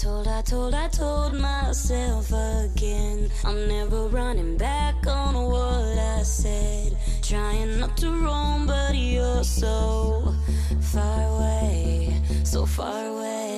told, I told, I told myself again. I'm never running back on what I said. Trying not to roam, but you're so far away, so far away.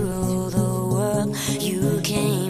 rule the world. You came.